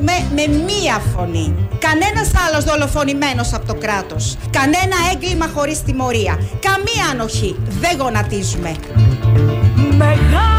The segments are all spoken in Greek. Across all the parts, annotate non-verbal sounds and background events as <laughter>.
φωνάζουμε με μία φωνή. Κανένας άλλος δολοφονημένος από το κράτος. Κανένα έγκλημα χωρίς τιμωρία. Καμία ανοχή. Δεν γονατίζουμε. Μεγάλο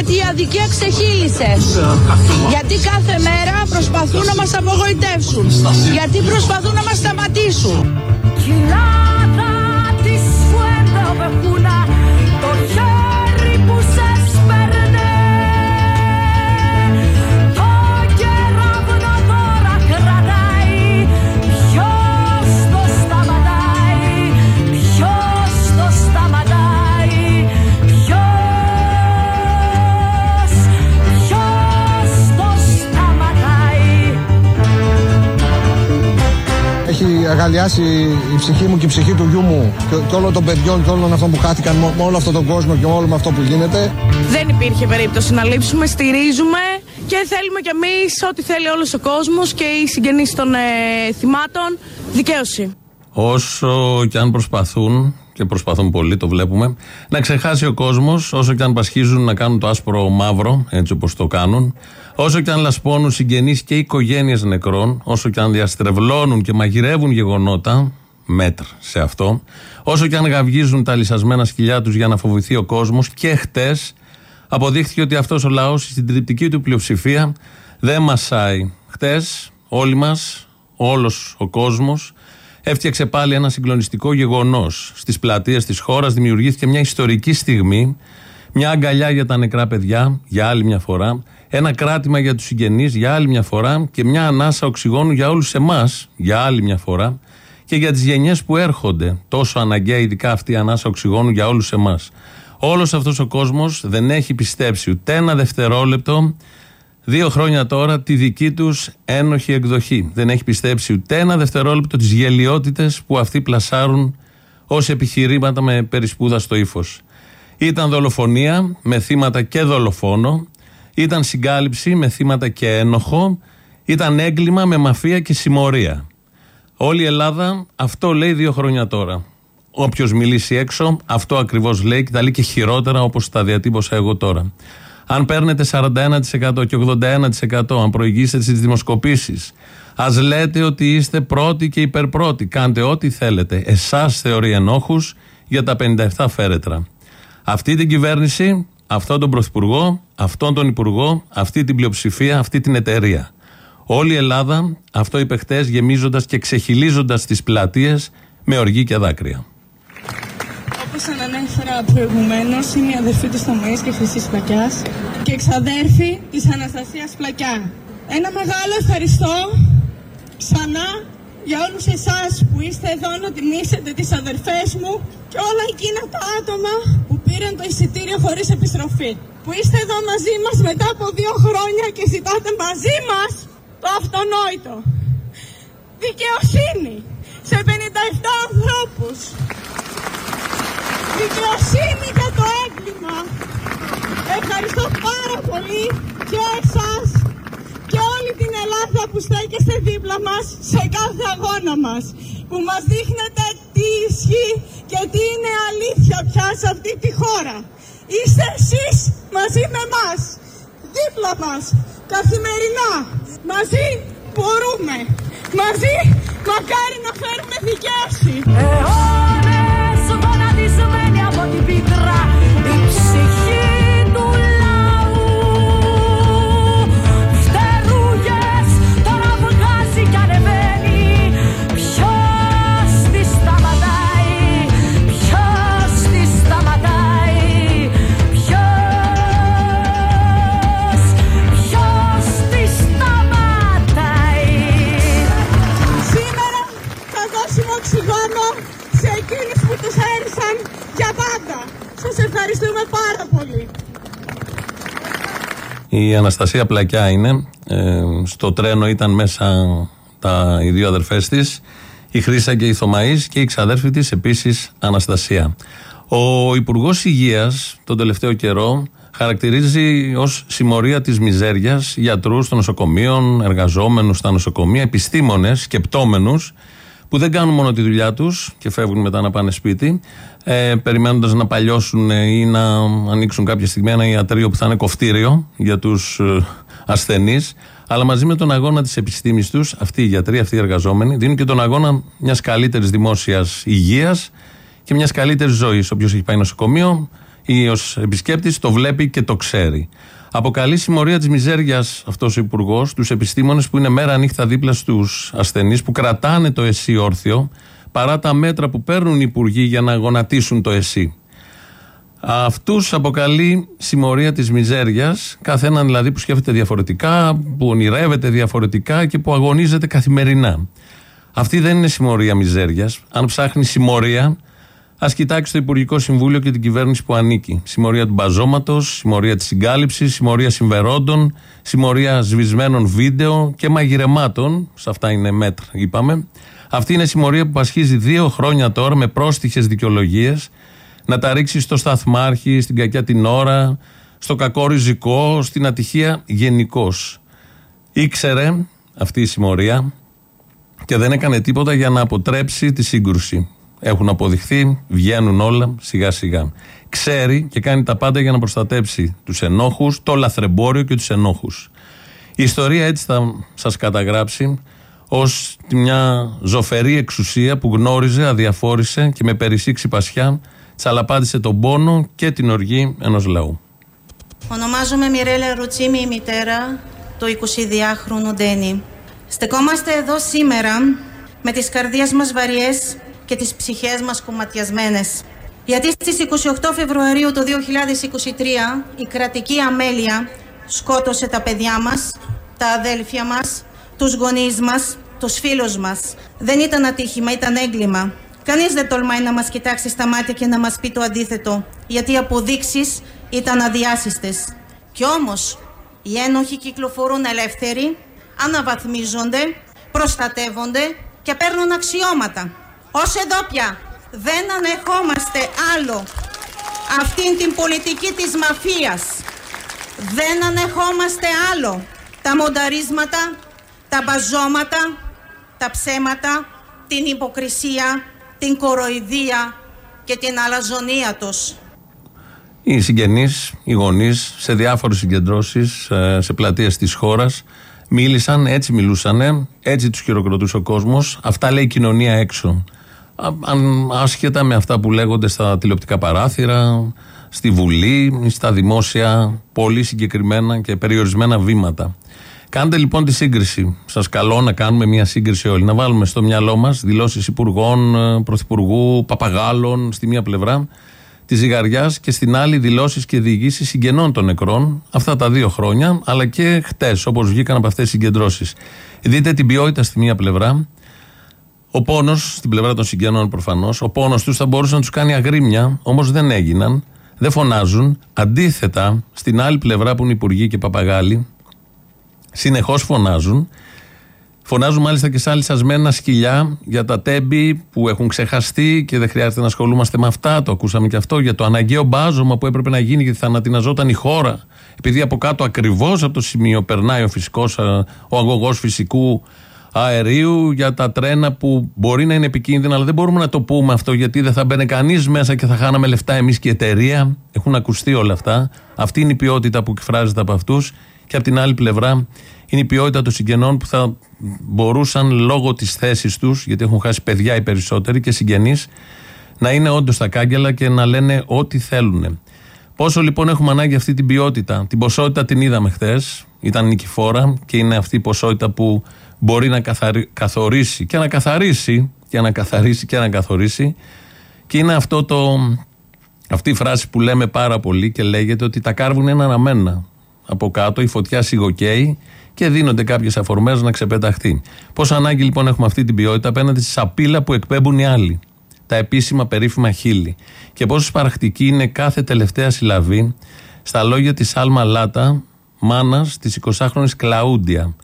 γιατί η αδικία ξεχύλισε. Γιατί κάθε μέρα προσπαθούν να μας απογοητεύσουν. Γιατί προσπαθούν να μας σταματήσουν. Έχει αγαλιάσει η ψυχή μου και η ψυχή του γιού μου και, και όλων των παιδιών και όλων αυτών που χάθηκαν με, με όλο αυτόν τον κόσμο και με όλο με αυτό που γίνεται. Δεν υπήρχε περίπτωση να λείψουμε, στηρίζουμε και θέλουμε κι εμείς ό,τι θέλει όλος ο κόσμος και οι συγγενείς των ε, θυμάτων δικαίωση. Όσο και αν προσπαθούν, και προσπαθούν πολύ, το βλέπουμε, να ξεχάσει ο κόσμος, όσο και αν πασχίζουν να κάνουν το άσπρο μαύρο, έτσι όπως το κάνουν, όσο και αν λασπώνουν συγγενείς και οικογένειες νεκρών, όσο και αν διαστρεβλώνουν και μαγειρεύουν γεγονότα, μέτρ σε αυτό, όσο και αν γαυγίζουν τα λυσασμένα σκυλιά τους για να φοβηθεί ο κόσμος, και χτες αποδείχθηκε ότι αυτός ο λαός, στην τριπτική του πλειοψηφία, δεν μασάει. Χτες, όλοι μας, όλος ο κόσμος, έφτιαξε πάλι ένα συγκλονιστικό γεγονός. Στις πλατείες της χώρας δημιουργήθηκε μια ιστορική στιγμή, μια αγκαλιά για τα νεκρά παιδιά, για άλλη μια φορά, ένα κράτημα για τους συγγενείς, για άλλη μια φορά και μια ανάσα οξυγόνου για όλους εμάς, για άλλη μια φορά και για τις γενιές που έρχονται. Τόσο αναγκαία, ειδικά αυτή η ανάσα οξυγόνου για όλους εμάς. Όλος αυτός ο κόσμος δεν έχει πιστέψει ούτε ένα δευτερόλεπτο Δύο χρόνια τώρα τη δική τους ένοχη εκδοχή. Δεν έχει πιστέψει ούτε ένα δευτερόλεπτο τις γελιότητες που αυτοί πλασάρουν ως επιχειρήματα με περισπούδα στο ύφος. Ήταν δολοφονία με θύματα και δολοφόνο. Ήταν συγκάλυψη με θύματα και ένοχο. Ήταν έγκλημα με μαφία και συμμορία. Όλη η Ελλάδα αυτό λέει δύο χρόνια τώρα. Όποιος μιλήσει έξω, αυτό ακριβώς λέει και τα λέει και χειρότερα όπως τα διατύπωσα εγώ τώρα. Αν παίρνετε 41% και 81%, αν προηγήσετε στις δημοσκοπήσεις, ας λέτε ότι είστε πρώτοι και υπερπρώοι. Κάντε ό,τι θέλετε. Εσάς θεωρεί ενόχους για τα 57 φέρετρα. Αυτή την κυβέρνηση, αυτόν τον πρωθυπουργό, αυτόν τον υπουργό, αυτή την πλειοψηφία, αυτή την εταιρεία. Όλη η Ελλάδα, αυτό είπε χτες, γεμίζοντας και ξεχυλίζοντας τις πλατείες με οργή και δάκρυα. Όπως ανέφερα προηγουμένως, είμαι η αδερφή της Θωμαής και Χρυσής Πλακιάς και εξαδέρφη της Αναστασίας Πλακιά. Ένα μεγάλο ευχαριστώ ξανά για όλους εσάς που είστε εδώ να τιμήσετε τις αδερφές μου και όλα εκείνα τα άτομα που πήραν το εισιτήριο χωρίς επιστροφή. Που είστε εδώ μαζί μας μετά από δύο χρόνια και ζητάτε μαζί μας το αυτονόητο. Δικαιοσύνη σε 57 ανθρώπους. Δικαιοσύνη για το έγκλημα. Ευχαριστώ πάρα πολύ και εσάς και όλη την Ελλάδα που στέκεστε δίπλα μας σε κάθε αγώνα μας. Που μας δείχνετε τι ισχύει και τι είναι αλήθεια πια σε αυτή τη χώρα. Είστε εσείς μαζί με μας, δίπλα μας, καθημερινά. Μαζί μπορούμε. Μαζί μακάρι να φέρουμε δικαίωση. sidra Σας ευχαριστούμε πάρα πολύ. Η Αναστασία Πλακιά είναι. Ε, στο τρένο ήταν μέσα τα, οι δύο αδερφές της, η Χρύσα και η Θωμαής και η ξαδέρφη της επίσης Αναστασία. Ο Υπουργός Υγείας τον τελευταίο καιρό χαρακτηρίζει ως συμμορία της μιζέριας γιατρούς των νοσοκομείων, εργαζόμενους στα νοσοκομεία, επιστήμονες, σκεπτόμενους που δεν κάνουν μόνο τη δουλειά τους και φεύγουν μετά να πάνε σπίτι, ε, περιμένοντας να παλιώσουν ή να ανοίξουν κάποια στιγμή ένα ιατρείο που θα είναι κοφτήριο για τους ε, ασθενείς αλλά μαζί με τον αγώνα της επιστήμης τους, αυτοί οι γιατροί, αυτοί οι εργαζόμενοι, δίνουν και τον αγώνα μιας καλύτερης δημόσιας υγείας και μιας καλύτερης ζωής. Όποιος έχει πάει νοσοκομείο ή ως επισκέπτης το βλέπει και το ξέρει. Αποκαλεί συμμορία της μιζέριας αυτός ο υπουργός, τους επιστήμονες που είναι μέρα νύχτα δίπλα στους ασθενείς, που κρατάνε το ΕΣΥ όρθιο, παρά τα μέτρα που παίρνουν οι υπουργοί για να γονατίσουν το ΕΣΥ. Αυτούς αποκαλεί συμμορία της μιζέριας, καθέναν δηλαδή που σκέφτεται διαφορετικά, που ονειρεύεται διαφορετικά και που αγωνίζεται καθημερινά. Αυτή δεν είναι συμμορία μιζέριας. Αν ψάχνει συμμορία, ας κοιτάξει το Υπουργικό Συμβούλιο και την κυβέρνηση που ανήκει. Συμμορία του μπαζώματος, συμμορία της συγκάλυψης, συμμορία συμφερόντων, συμμορία σβησμένων βίντεο και μαγειρεμάτων. Σε αυτά είναι μέτρα, είπαμε. Αυτή είναι συμμορία που πασχίζει δύο χρόνια τώρα με πρόστιχες δικαιολογίες να τα ρίξει στο σταθμάρχη, στην κακιά την ώρα, στο κακό ριζικό, στην ατυχία γενικώς. Ήξερε αυτή η συμμορία και δεν έκανε τίποτα για να αποτρέψει τη σύγκρουση. Έχουν αποδειχθεί, βγαίνουν όλα σιγά σιγά. Ξέρει και κάνει τα πάντα για να προστατέψει τους ενόχους, το λαθρεμπόριο και τους ενόχους. Η ιστορία έτσι θα σας καταγράψει ως μια ζωφερή εξουσία που γνώριζε, αδιαφόρησε και με περισσή ξυπασιά τσαλαπάτησε τον πόνο και την οργή ενός λαού. Ονομάζομαι Μιρέλα Ρουτσίμη, η μητέρα του 22χρονου Ντένι. Στεκόμαστε εδώ σήμερα με τις καρδιές μας βαριές και τις ψυχές μας κομματιασμένες. Γιατί στις 28 Φεβρουαρίου του 2023 η κρατική αμέλεια σκότωσε τα παιδιά μας, τα αδέλφια μας, τους γονείς μας, τους φίλους μας. Δεν ήταν ατύχημα, ήταν έγκλημα. Κανείς δεν τολμάει να μας κοιτάξει στα μάτια και να μας πει το αντίθετο, γιατί οι αποδείξεις ήταν αδιάσυστες. Κι όμως, οι ένοχοι κυκλοφορούν ελεύθεροι, αναβαθμίζονται, προστατεύονται και παίρνουν αξιώματα. Ως εδώ πια δεν ανεχόμαστε άλλο αυτήν την πολιτική της μαφίας. Δεν ανεχόμαστε άλλο τα μονταρίσματα, τα μπαζώματα, τα ψέματα, την υποκρισία την κοροϊδία και την αλαζονία τους. Οι συγγενείς, οι γονείς σε διάφορες συγκεντρώσεις, ε, σε πλατείες της χώρας, μίλησαν, έτσι μιλούσαν, έτσι τους χειροκροτούσε ο κόσμος. Αυτά λέει η κοινωνία έξω. Αν, άσχετα με αυτά που λέγονται στα τηλεοπτικά παράθυρα, στη Βουλή, στα δημόσια, πολύ συγκεκριμένα και περιορισμένα βήματα. Κάντε λοιπόν τη σύγκριση. Σας καλώ να κάνουμε μια σύγκριση όλοι. Να βάλουμε στο μυαλό μας δηλώσεις υπουργών, ε, πρωθυπουργού, παπαγάλων στη μία πλευρά της ζυγαριάς και στην άλλη δηλώσεις και διηγήσεις συγγενών των νεκρών αυτά τα δύο χρόνια, αλλά και χτες, όπως βγήκαν από αυτές τις συγκεντρώσεις. Δείτε την ποιότητα στη μία πλευρά. Ο πόνος, στην πλευρά των συγγενών προφανώς, ο πόνος τους θα μπορούσε να τους κάνει αγρίμια, όμως δεν έγιναν, δεν φωνάζουν. Αντίθετα, στην άλλη πλευρά που είναι υπουργοί και παπαγάλοι, Συνεχώς φωνάζουν. Φωνάζουν μάλιστα και σε σασμένα σκυλιά για τα τέμπη που έχουν ξεχαστεί και δεν χρειάζεται να ασχολούμαστε με αυτά. Το ακούσαμε και αυτό για το αναγκαίο μπάζωμα που έπρεπε να γίνει γιατί θα ανατιναζόταν η χώρα. Επειδή από κάτω ακριβώς από το σημείο περνάει ο, φυσικός, ο αγωγός φυσικού αερίου για τα τρένα που μπορεί να είναι επικίνδυνα, αλλά δεν μπορούμε να το πούμε αυτό γιατί δεν θα μπαίνει κανείς μέσα και θα χάναμε λεφτά εμείς και η εταιρεία. Έχουν ακουστεί όλα αυτά. Αυτή είναι η ποιότητα που εκφράζεται από αυτούς και από την άλλη πλευρά είναι η ποιότητα των συγγενών που θα μπορούσαν λόγω της θέσης τους, γιατί έχουν χάσει παιδιά οι περισσότεροι και συγγενείς, να είναι όντως τα κάγκελα και να λένε ό,τι θέλουν. Πόσο λοιπόν έχουμε ανάγκη αυτή την ποιότητα; Την ποσότητα την είδαμε χθες, ήταν νικηφόρα και είναι αυτή η ποσότητα που μπορεί να καθορίσει και να καθαρίσει και να καθαρίσει και να καθορίσει. Και είναι αυτό το, αυτή η φράση που λέμε πάρα πολύ και λέγεται ότι τα κάρβουν είναι αναμένα από κάτω, η φωτιά σιγοκαίει και δίνονται κάποιες αφορμές να ξεπεταχθεί. Πόσο ανάγκη λοιπόν έχουμε αυτή την ποιότητα απέναντι στη σαπίλα που εκπέμπουν οι άλλοι. Τα επίσημα περίφημα χείλη. Και πόσο σπαραχτική είναι κάθε τελευταία συλλαβή στα λόγια της Άλμα Λάτα, μάνας της 20χρονη Κλαούντια.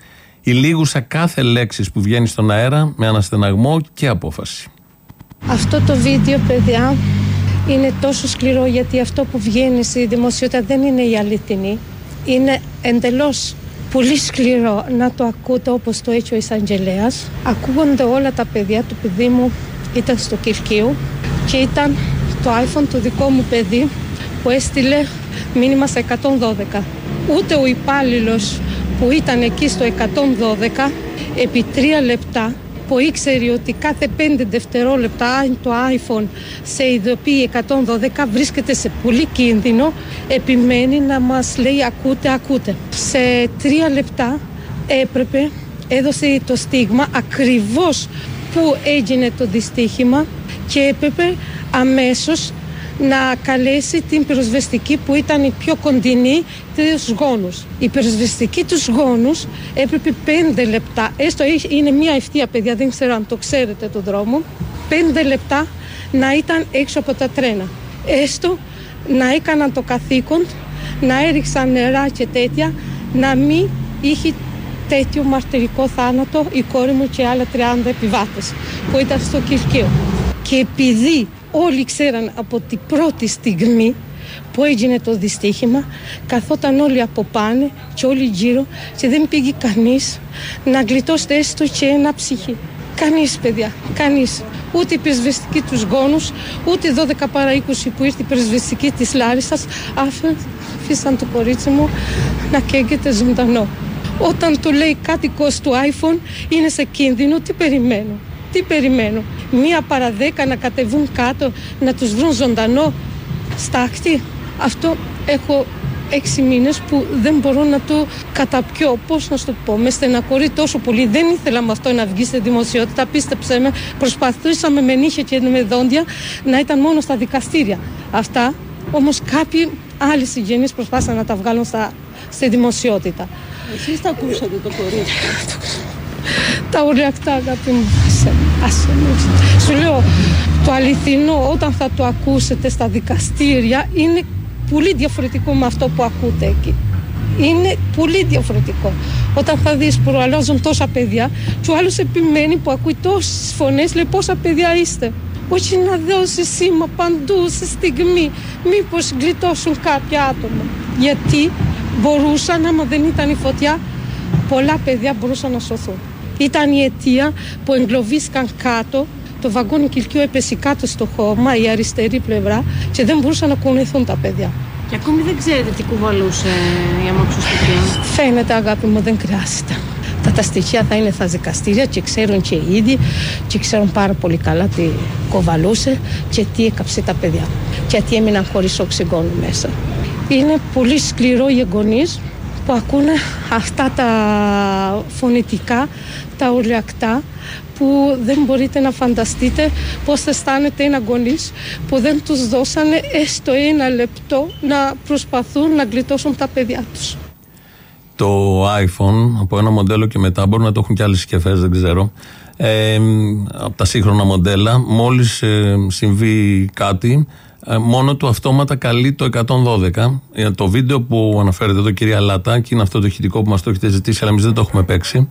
Η λίγουσα κάθε λέξης που βγαίνει στον αέρα με αναστεναγμό και απόφαση. Αυτό το βίντεο, παιδιά, είναι τόσο σκληρό γιατί αυτό που βγαίνει στη δημοσιότητα δεν είναι η αληθινή. Είναι εντελώς πολύ σκληρό να το ακούτε όπως το έχει ο Ισαγγελέας. Ακούγονται όλα τα παιδιά του παιδί μου ήταν στο Κυρκείο και ήταν το iPhone του δικό μου παιδί που έστειλε μήνυμα σε 112. Ούτε ο υπάλληλος που ήταν εκεί στο 112 επί τρία λεπτά που ήξερε ότι κάθε 5 δευτερόλεπτα αν το iPhone σε ειδοποιεί 112 βρίσκεται σε πολύ κίνδυνο επιμένει να μας λέει ακούτε, ακούτε. Σε τρία λεπτά έπρεπε, έδωσε το στίγμα ακριβώς που έγινε το δυστύχημα και έπρεπε αμέσως να καλέσει την πυροσβεστική που ήταν η πιο κοντινή τους γόνους. Η πυροσβεστική τους γόνους έπρεπε πέντε λεπτά, έστω είναι μια ευθεία παιδιά, δεν ξέρω αν το ξέρετε το δρόμο, πέντε λεπτά να ήταν έξω από τα τρένα. Έστω να έκαναν το καθήκον, να έριξαν νερά και τέτοια, να μην είχε τέτοιο μαρτυρικό θάνατο η κόρη μου και άλλα 30 επιβάτες που ήταν στο Κυρκείο. Και επειδή όλοι ξέραν από την πρώτη στιγμή που έγινε το δυστύχημα, καθόταν όλοι από πάνω και όλοι γύρω και δεν πήγε κανείς να γλιτώσει έστω και ένα ψυχή. Κανείς παιδιά, κανείς. Ούτε η πυρσβεστική τους γόνους, ούτε 12 παρά 20 που ήρθε η πυρσβεστική της Λάρισας, άφησαν το κορίτσι μου να καίγεται ζωντανό. Όταν του λέει κάτι του iPhone είναι σε κίνδυνο, τι περιμένω. Τι περιμένω. Μία παρά δέκα να κατεβούν κάτω, να τους βρουν ζωντανό στάχτη; Αυτό έχω έξι μήνες που δεν μπορώ να το καταπιώ. Πώς να σου το πω, με στενακορεί τόσο πολύ. Δεν ήθελα με αυτό να βγει στη δημοσιότητα. Πίστεψε με, προσπαθούσαμε με νύχια και με δόντια να ήταν μόνο στα δικαστήρια. Αυτά όμως κάποιοι άλλοι συγγενείς προσπάθησαν να τα βγάλουν στα, στη δημοσιότητα. Εσείς τα ακούσατε το κορίτσι; <laughs> τα οριακτά αγάπη μου. Άσε, άσε με. Σου λέω, το αληθινό όταν θα το ακούσετε στα δικαστήρια είναι πολύ διαφορετικό με αυτό που ακούτε εκεί. Είναι πολύ διαφορετικό. Όταν θα δεις που αλλάζουν τόσα παιδιά και ο άλλος επιμένει που ακούει τόσες φωνές λέει πόσα παιδιά είστε; Όχι να δώσει σήμα παντού σε στιγμή μήπως γλιτώσουν κάποια άτομα. Γιατί μπορούσαν άμα δεν ήταν η φωτιά πολλά παιδιά μπορούσαν να σωθούν. Ήταν η αιτία που εγκλωβίστηκαν κάτω το βαγόνι κυλκίου έπεσε κάτω στο χώμα, η αριστερή πλευρά και δεν μπορούσαν να κουνηθούν τα παιδιά. Και ακόμη δεν ξέρετε τι κουβαλούσε η αμαξοστοιχεία. Φαίνεται αγάπη μου δεν χρειάζεται. Τα, τα στοιχεία θα είναι στα δικαστήρια και ξέρουν και οι ίδιοι και ξέρουν πάρα πολύ καλά τι κοβαλούσε και τι έκαψε τα παιδιά. Και τι έμειναν χωρίς οξυγόνο μέσα. Είναι πολύ σκληρό οι γονείς που ακούνε αυτά τα φωνητικά, τα οριακτά που δεν μπορείτε να φανταστείτε πώς θα αισθάνεται ένα γονείς που δεν τους δώσανε έστω ένα λεπτό να προσπαθούν να γλιτώσουν τα παιδιά τους. Το iPhone από ένα μοντέλο και μετά μπορεί να το έχουν και άλλες συσκευές δεν ξέρω ε, από τα σύγχρονα μοντέλα μόλις ε, συμβεί κάτι ε, μόνο του αυτόματα καλεί το 112. Ε, το βίντεο που αναφέρεται εδώ, κυρία Λάτα, και είναι αυτό το ηχητικό που μας το έχετε ζητήσει, αλλά εμείς δεν το έχουμε παίξει.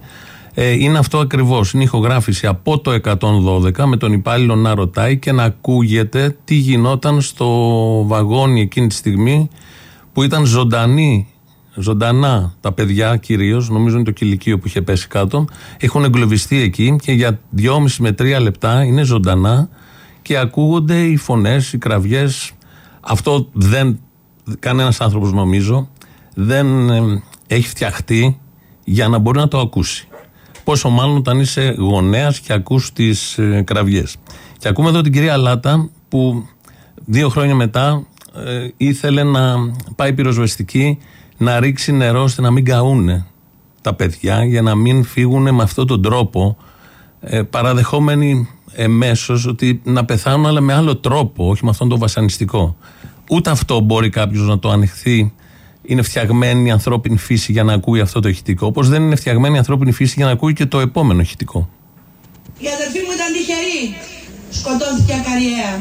Ε, είναι αυτό ακριβώς. Είναι ηχογράφηση από το 112 με τον υπάλληλο να ρωτάει και να ακούγεται τι γινόταν στο βαγόνι εκείνη τη στιγμή που ήταν ζωντανή ζωντανά τα παιδιά κυρίως, νομίζω είναι το κηλικείο που είχε πέσει κάτω, έχουν εγκλωβιστεί εκεί και για 2,5 με 3 λεπτά είναι ζωντανά και ακούγονται οι φωνές, οι κραυγές. Αυτό δεν. Κανένας άνθρωπος νομίζω δεν ε, έχει φτιαχτεί για να μπορεί να το ακούσει. Πόσο μάλλον όταν είσαι γονέας και ακούς τις ε, κραυγές. Και ακούμε εδώ την κυρία Λάτα που δύο χρόνια μετά ε, ήθελε να πάει πυροσβεστική να ρίξει νερό ώστε να μην καούνε τα παιδιά για να μην φύγουν με αυτόν τον τρόπο ε, παραδεχόμενοι εμέσως ότι να πεθάνουν αλλά με άλλο τρόπο, όχι με αυτόν τον βασανιστικό. Ούτε αυτό μπορεί κάποιος να το ανοιχθεί είναι φτιαγμένη η ανθρώπινη φύση για να ακούει αυτό το ηχητικό, όπως δεν είναι φτιαγμένη η ανθρώπινη φύση για να ακούει και το επόμενο ηχητικό. Η αδερφή μου ήταν τυχερή. Σκοτώθηκε ακαριέα.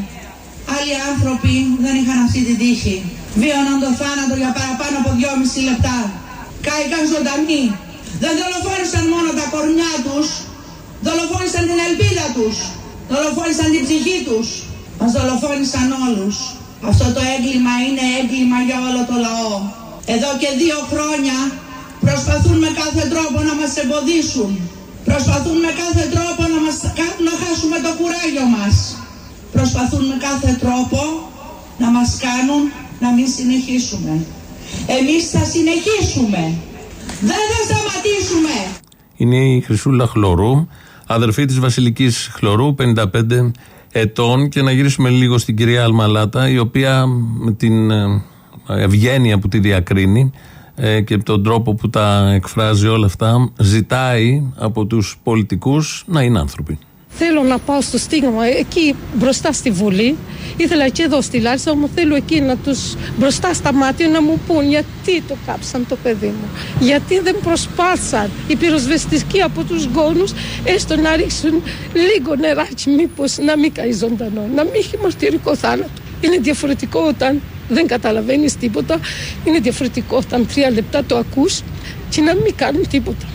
Άλλοι άνθρωποι δεν είχαν αυτή την τύχη. Βίωναν το θάνατο για παραπάνω από δυόμιση λεπτά. Κάηκαν ζωντανοί. Δεν δολοφόνησαν μόνο τα κορμιά τους. Δολοφόνησαν την ελπίδα τους. Δολοφόνησαν την ψυχή τους. Μας δολοφόνησαν όλους. Αυτό το έγκλημα είναι έγκλημα για όλο το λαό. Εδώ και δύο χρόνια προσπαθούν με κάθε τρόπο να μας εμποδίσουν. Προσπαθούν με κάθε τρόπο να μας κάνουν να χάσουμε το κουράγιο μας. Προσπαθούν με κάθε τρόπο να μας κάνουν να μην συνεχίσουμε. Εμείς θα συνεχίσουμε. Δεν θα σταματήσουμε. Είναι η Χρυσούλα Χλωρού, αδερφή της Βασιλικής Χλωρού, 55 ετών. Και να γυρίσουμε λίγο στην κυρία Αλμαλάτα, η οποία με την ε, ευγένεια που τη διακρίνει ε, και τον τρόπο που τα εκφράζει όλα αυτά, ζητάει από τους πολιτικούς να είναι άνθρωποι. Θέλω να πάω στο στίγμα εκεί μπροστά στη Βουλή. Ήθελα και εδώ στη Λάρισα, όμως θέλω εκεί να τους μπροστά στα μάτια να μου πούν γιατί το κάψαν το παιδί μου. Γιατί δεν προσπάθησαν οι πυροσβεστικοί από τους γόνους έστω να ρίξουν λίγο νεράκι μήπως να μην καεί ζωντανό, να μην έχει μαρτυρικό θάνατο. Είναι διαφορετικό όταν δεν καταλαβαίνεις τίποτα, είναι διαφορετικό όταν τρία λεπτά το ακούς και να μην κάνουν τίποτα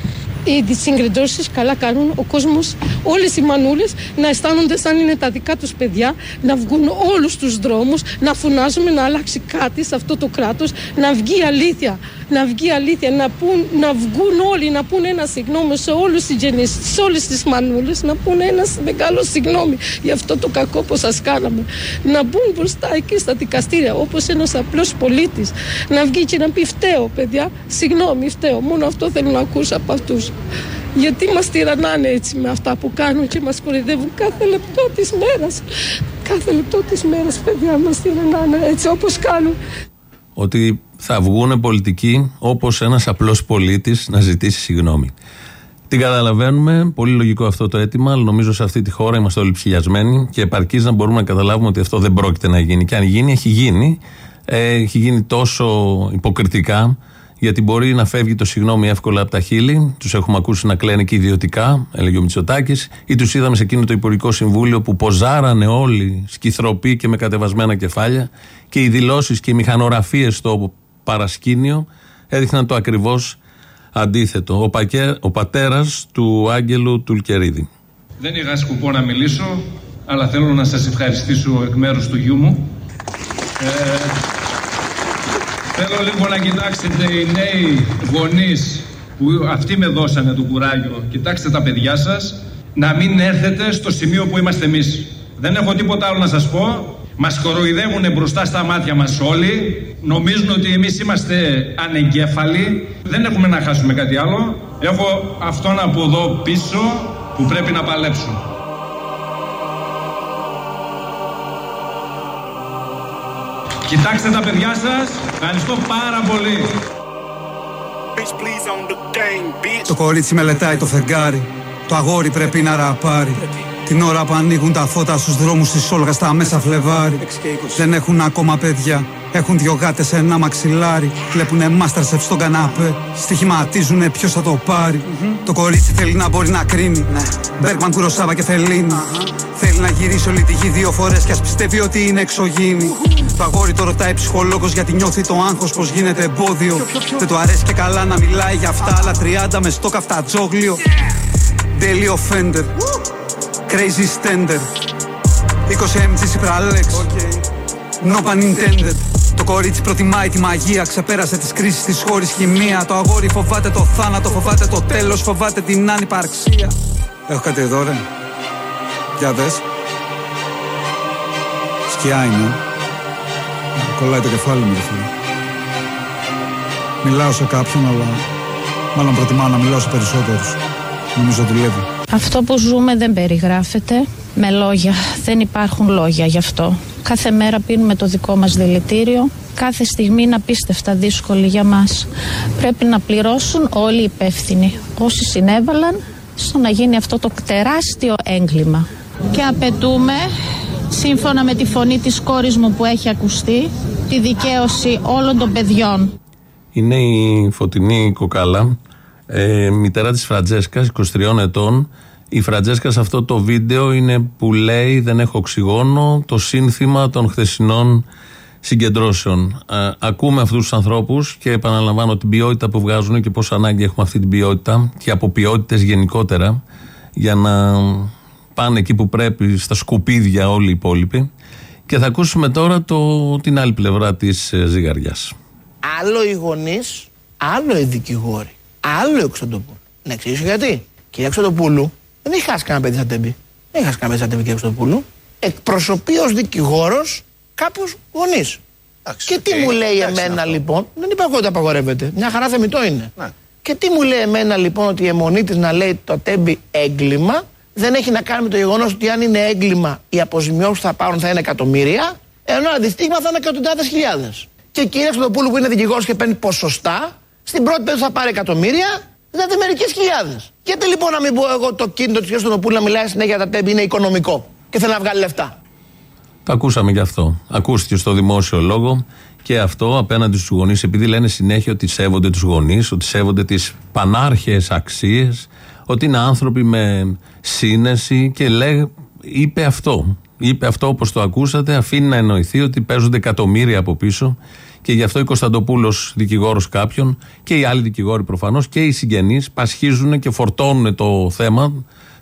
οι συγκεντρώσεις καλά κάνουν ο κόσμος, όλες οι μανούλες να αισθάνονται σαν είναι τα δικά τους παιδιά, να βγουν όλους τους δρόμους, να φωνάζουμε να αλλάξει κάτι σε αυτό το κράτος, να βγει αλήθεια. Να βγει αλήθεια, να, πούν, να βγουν όλοι, να πούν ένα συγγνώμη σε όλους του γενεί, σε όλες τις μανούλες, να πούν ένα μεγάλο συγγνώμη για αυτό το κακό που σας κάναμε. Να μπουν μπροστά εκεί στα δικαστήρια, όπως ένας απλός πολίτης, να βγει και να πει φταίω, παιδιά, συγγνώμη, φταίω. Μόνο αυτό θέλω να ακούσω από αυτούς. Γιατί μας τυραννάνε έτσι με αυτά που κάνουν και μας κορυδεύουν κάθε λεπτό της μέρας. Κάθε λεπτό της μέρας, παιδιά, μας τυραννάνε έτσι όπως κάνουν. Ότι θα βγουν πολιτικοί όπως ένας απλός πολίτης να ζητήσει συγγνώμη. Την καταλαβαίνουμε, πολύ λογικό αυτό το αίτημα, αλλά νομίζω σε αυτή τη χώρα είμαστε όλοι ψηλιασμένοι και επαρκείς να μπορούμε να καταλάβουμε ότι αυτό δεν πρόκειται να γίνει. Και αν γίνει, έχει γίνει. Ε, έχει γίνει τόσο υποκριτικά γιατί μπορεί να φεύγει το συγγνώμη εύκολα από τα χείλη. Τους έχουμε ακούσει να κλαίνε και ιδιωτικά, έλεγε ο Μητσοτάκης, ή τους είδαμε σε εκείνο το Υπουργικό Συμβούλιο που ποζάρανε όλοι σκυθροποί και με κατεβασμένα κεφάλια. Και οι δηλώσεις και οι μηχανογραφίες στο παρασκήνιο έδειχναν το ακριβώς αντίθετο. Ο, πακέ, ο πατέρας του Άγγελου Τουλκερίδη. Δεν είχα σκοπό να μιλήσω, αλλά θέλω να σας ευχαριστήσω εκ μέρους του γιού μου. Ε, Θέλω λίγο να κοιτάξετε οι νέοι γονείς που αυτοί με δώσανε το κουράγιο. Κοιτάξτε τα παιδιά σας να μην έρθετε στο σημείο που είμαστε εμείς. Δεν έχω τίποτα άλλο να σας πω. Μας κοροϊδεύουν μπροστά στα μάτια μας όλοι. Νομίζουν ότι εμείς είμαστε ανεγκέφαλοι. Δεν έχουμε να χάσουμε κάτι άλλο. Έχω αυτόν από εδώ πίσω που πρέπει να παλέψουν. Κοιτάξτε τα παιδιά σας. Ευχαριστώ πάρα πολύ. Το κορίτσι μελετάει το φεγγάρι. Το αγόρι πρέπει να ραπάρει. Την ώρα που ανοίγουν τα φώτα στους δρόμους της Όλγα στα μέσα Φλεβάρι. Δεν έχουν ακόμα παιδιά. Έχουν δυο γάτες σε ένα μαξιλάρι. Βλέπουνε μάστερσεφ στον καναπέ. Στοιχηματίζουνε ποιος θα το πάρει. Το κορίτσι θέλει να μπορεί να κρίνει. Μπέρκμαν, Κουροσάβα και Φελίνη. Θέλει να γυρίσει όλη τη γη δύο φορές και ας πιστεύει ότι είναι εξωγήινη. Το αγόρι το ρωτάει ψυχολόγος γιατί νιώθει το άγχος πως γίνεται εμπόδιο. Δεν του αρέσει και καλά να μιλάει για αυτά, αλλά 30 μες στο καυτά τζόγλιο. Daily offender. Crazy standard. 20 mg Cipralex. No pun intended. Το κορίτσι προτιμάει τη μαγεία, ξεπέρασε τις κρίσεις της χώρης χημεία. Το αγόρι φοβάται το θάνατο, φοβάται το τέλος, φοβάται την ανυπαρξία. Έχω κάτι εδώ, ρε. Για δες. Σκιά είναι. Κολλάει το κεφάλι μου, ρε φίλε. Μιλάω σε κάποιον, αλλά μάλλον προτιμάω να μιλάω σε περισσότερους. Νομίζω δουλεύει. Αυτό που ζούμε δεν περιγράφεται με λόγια. Δεν υπάρχουν λόγια γι' αυτό. Κάθε μέρα πίνουμε το δικό μας δηλητήριο. Κάθε στιγμή είναι απίστευτα δύσκολη για μας. Πρέπει να πληρώσουν όλοι οι υπεύθυνοι. Όσοι συνέβαλαν στο να γίνει αυτό το τεράστιο έγκλημα. Και απαιτούμε, σύμφωνα με τη φωνή της κόρης μου που έχει ακουστεί, τη δικαίωση όλων των παιδιών. Είναι η Φωτεινή Κοκάλα, ε, μητέρα της Φραντζέσκας, 23 ετών. Η Φραντζέσκα σε αυτό το βίντεο είναι που λέει δεν έχω οξυγόνο, το σύνθημα των χθεσινών συγκεντρώσεων. Ε, ακούμε αυτούς τους ανθρώπους και επαναλαμβάνω την ποιότητα που βγάζουν και πόσο ανάγκη έχουμε αυτή την ποιότητα και από ποιότητες γενικότερα για να πάνε εκεί που πρέπει στα σκουπίδια όλοι οι υπόλοιποι. Και θα ακούσουμε τώρα το, την άλλη πλευρά της ε, ζυγαριάς. Άλλο οι γονείς, άλλο οι δικηγόροι, άλλο η Ξωτοπούλου. Να εξηγήσω γιατί. Κυρία Ξωτοπούλου, δεν έχει χάσει κανένα παιδί σαν τέμπη. Δεν έχει χάσει κανένα παιδί σαν τέμπη, κυρία Ξωτοπούλου. Εκπροσωπεί ως δικηγόρος κάποιους γονείς. Και τι μου λέει εμένα λοιπόν, δεν είπα εγώ ότι απαγορεύεται. Μια χαρά θεμητό είναι. Και τι μου λέει εμένα λοιπόν ότι η αιμονή της να λέει το τέμπη έγκλημα δεν έχει να κάνει με το γεγονός ότι αν είναι έγκλημα οι αποζημιώσεις που θα πάρουν θα είναι εκατομμύρια, ενώ αντιστοίχημα θα είναι εκατοντάδες χιλιάδες. Και η κυρία Ξωτοπούλου που είναι δικηγόρος και παίρνει ποσοστά, στην πρώτη περίπτωση θα πάρει εκατομμύρια, δηλαδή μερικές χιλιάδες. Γιατί λοιπόν να μην πω εγώ το κίνητο της κυρία Ξωτοπούλου να μιλάει συνέχεια για τα τέμπη είναι οικονομικό και θέλει να βγάλει λεφτά. Το ακούσαμε γι' αυτό. Ακούστηκε στο δημόσιο λόγο και αυτό απέναντι στους γονείς, επειδή λένε συνέχεια ότι σέβονται τους γονείς, ότι σέβονται τις πανάρχες αξίες, ότι είναι άνθρωποι με σύνεση και λέει, είπε αυτό. Είπε αυτό όπως το ακούσατε, αφήνει να εννοηθεί ότι παίζονται εκατομμύρια από πίσω και γι' αυτό η Κωνσταντοπούλος, δικηγόρος κάποιον, και οι άλλοι δικηγόροι προφανώς και οι συγγενείς πασχίζουν και φορτώνουν το θέμα,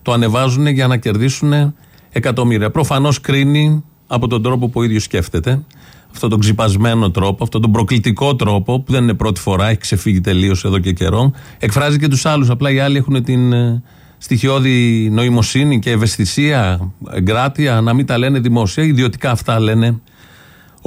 το ανεβάζουν για να κερδίσουν εκατομμύρια. Προφανώς κρίνει από τον τρόπο που ο ίδιος σκέφτεται, αυτόν τον ξυπασμένο τρόπο, αυτόν τον προκλητικό τρόπο που δεν είναι πρώτη φορά, έχει ξεφύγει τελείως εδώ και καιρό. Εκφράζει και τους άλλους. Απλά οι άλλοι έχουν την ε, στοιχειώδη νοημοσύνη και ευαισθησία, εγκράτεια να μην τα λένε δημόσια. Ιδιωτικά αυτά λένε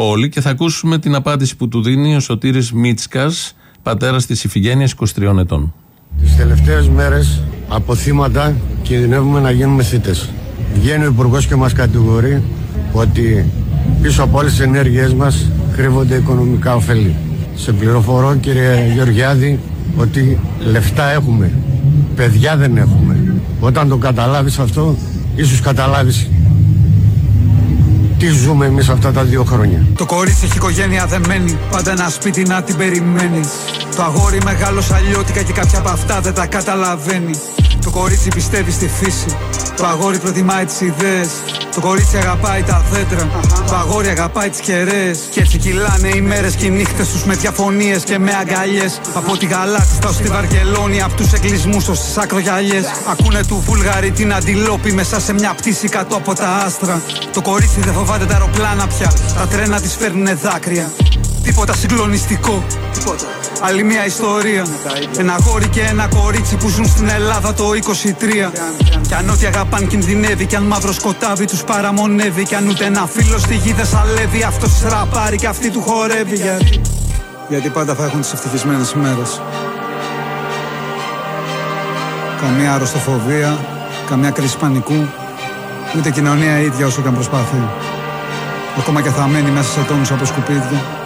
όλοι. Και θα ακούσουμε την απάντηση που του δίνει ο Σωτήρης Μίτσκας, πατέρας της Ιφηγένειας 23 ετών. Τις τελευταίες μέρες από θύματα κινδυνεύουμε να γίνουμε θύτες. Βγαίνει ο υπουργός και μας κατηγορεί ότι πίσω από όλες τις ενέργειές μας κρύβονται οικονομικά ωφέλη. Σε πληροφορώ κύριε Γεωργιάδη ότι λεφτά έχουμε, παιδιά δεν έχουμε. Όταν το καταλάβεις αυτό, ίσως καταλάβεις τι ζούμε εμείς αυτά τα δύο χρόνια. Το κορίτσι έχει οικογένεια δεμένη, πάντα ένα σπίτι να την περιμένεις. Το αγόρι μεγάλος αλλιώτικα και κάποια από αυτά δεν τα καταλαβαίνεις. Το κορίτσι πιστεύει στη φύση. Το αγόρι προτιμάει τις ιδέες. Το κορίτσι αγαπάει τα δέντρα. Το αγόρι αγαπάει τις κεραίες. Και έτσι κυλάνε οι μέρες και οι νύχτες τους με διαφωνίες και με αγκαλιές. Από τη Γαλάτιστα ω τη Βαρκελόνη, από τους εγκλισμού ως τις ακρογιαλιέ. Ακούνε του Βούλγαρη την αντιλόπη μέσα σε μια πτήση κάτω από τα άστρα. Το κορίτσι δεν φοβάται τα αεροπλάνα πια. Τα τρένα της φέρνουνε δάκρυα. Τίποτα συγκλονιστικό. Τίποτα. Άλλη μια ιστορία. Ένα γόρι και ένα κορίτσι που ζουν στην Ελλάδα το 23. Κι αν ό,τι αγαπάν κινδυνεύει, κι αν μαύρο σκοτάδι τους παραμονεύει. Κι αν ούτε ένα φίλο στη γη δεν σαλεύει, αυτός τη ραπάρει και αυτή του χορεύει. Γιατί, γιατί πάντα θα έχουν τις ευτυχισμένες ημέρε. Καμία αρρωστοφοβία, καμία κρίση πανικού, ούτε κοινωνία ίδια όσο και αν προσπαθεί. Ακόμα και θα μένει μέσα σε τόνους από σκουπίδια,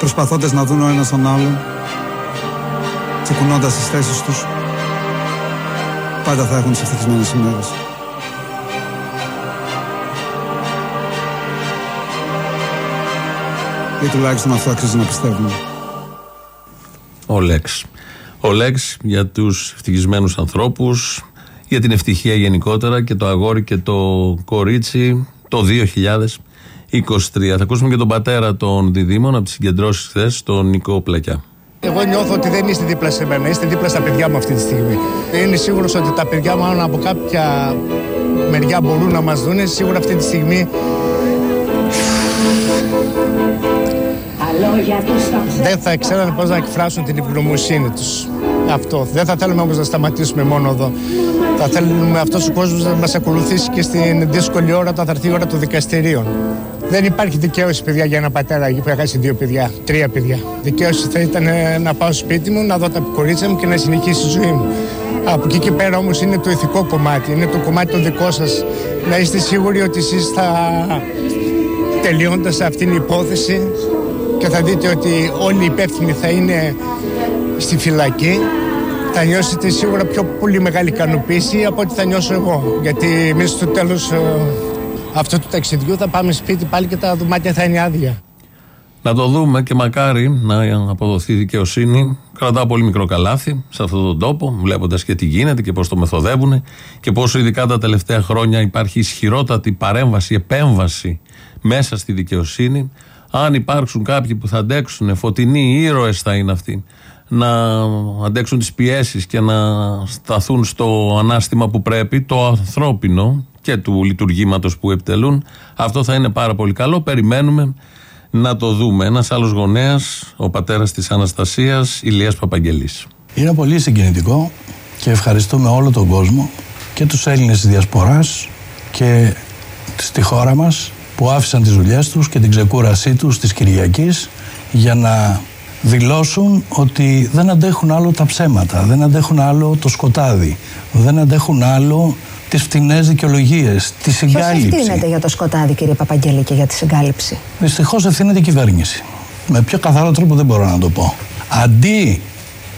προσπαθώντας να δουν ο ένας τον άλλον και κουνώντας τις θέσεις τους, πάντα θα έχουν τις ευτυχισμένες ημέρες. Ή τουλάχιστον αυτό αξίζει να πιστεύουμε. Ο Λέξ. Ο Λέξ για τους ευτυχισμένους ανθρώπους, για την ευτυχία γενικότερα και το αγόρι και το κορίτσι το 2023. Θα ακούσουμε και τον πατέρα των διδήμων από τις συγκεντρώσεις χθες, τον Νικό Πλακιά. Εγώ νιώθω ότι δεν είστε δίπλα σε μένα, είστε δίπλα στα παιδιά μου αυτή τη στιγμή. Είναι σίγουρος ότι τα παιδιά μου, αν από κάποια μεριά μπορούν να μας δουν, σίγουρα αυτή τη στιγμή δεν θα ξέραν πώς να εκφράσουν την ευγνωμοσύνη τους. Αυτό. Δεν θα θέλουμε όμως να σταματήσουμε μόνο εδώ. Θα θέλουμε αυτός ο κόσμος να μας ακολουθήσει και στην δύσκολη ώρα όταν θα έρθει η ώρα των δικαστηρίων. Δεν υπάρχει δικαίωση, παιδιά, για ένα πατέρα που έχασε δύο παιδιά, τρία παιδιά. Δικαίωση θα ήταν ε, να πάω σπίτι μου, να δω τα κορίτσια μου και να συνεχίσει η ζωή μου. Από εκεί και πέρα όμως είναι το ηθικό κομμάτι, είναι το κομμάτι το δικό σας. Να είστε σίγουροι ότι εσείς θα τελειώντας αυτήν την υπόθεση και θα δείτε ότι όλοι οι υπεύθυνοι θα είναι στη φυλακή θα νιώσετε σίγουρα πιο πολύ μεγάλη ικανοποίηση από ό,τι θα νιώσω εγώ. Γιατί εμεί στο τέλος αυτού του ταξιδιού θα πάμε σπίτι πάλι και τα δωμάτια θα είναι άδεια. Να το δούμε και μακάρι να αποδοθεί δικαιοσύνη. Κρατάω πολύ μικρό καλάθι σε αυτόν τον τόπο, βλέποντας και τι γίνεται και πώς το μεθοδεύουν και πόσο ειδικά τα τελευταία χρόνια υπάρχει ισχυρότατη παρέμβαση, επέμβαση μέσα στη δικαιοσύνη. Αν υπάρξουν κάποιοι που θα αντέξουν, φωτεινοί ήρωες θα είναι αυτοί, να αντέξουν τις πιέσεις και να σταθούν στο ανάστημα που πρέπει, το ανθρώπινο και του λειτουργήματος που επιτελούν, αυτό θα είναι πάρα πολύ καλό. Περιμένουμε να το δούμε. Ένας άλλος γονέας, ο πατέρας της Αναστασίας, Ηλίας Παπαγγελής. Είναι πολύ συγκινητικό και ευχαριστούμε όλο τον κόσμο και τους Έλληνες της Διασποράς και στη χώρα μας που άφησαν τις δουλειές τους και την ξεκούρασή τους της Κυριακής για να δηλώσουν ότι δεν αντέχουν άλλο τα ψέματα, δεν αντέχουν άλλο το σκοτάδι, δεν αντέχουν άλλο τις φτηνές δικαιολογίες, τη Ποιος συγκάλυψη. ευθύνεται για το σκοτάδι, κύριε Παπαγγέλη, και για τη συγκάλυψη. Δυστυχώς ευθύνεται η κυβέρνηση. Με πιο καθαρό τρόπο δεν μπορώ να το πω. Αντί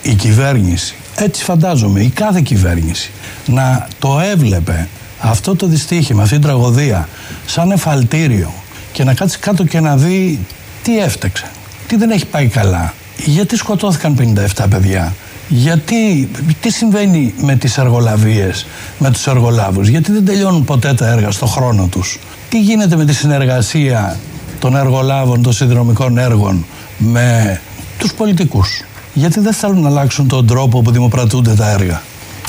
η κυβέρνηση, έτσι φαντάζομαι, η κάθε κυβέρνηση, να το έβλεπε αυτό το δυστύχημα, αυτή την τραγωδία, σαν εφαλτήριο και να κάτσει κάτω και να δει τι έφταξε, τι δεν έχει πάει καλά, γιατί σκοτώθηκαν 57 παιδιά, γιατί, τι συμβαίνει με τις εργολαβίες, με τους εργολάβους, γιατί δεν τελειώνουν ποτέ τα έργα στο χρόνο τους; Τι γίνεται με τη συνεργασία των εργολάβων, των συνδρομικών έργων με τους πολιτικούς; Γιατί δεν θέλουν να αλλάξουν τον τρόπο που δημοπρατούνται τα έργα;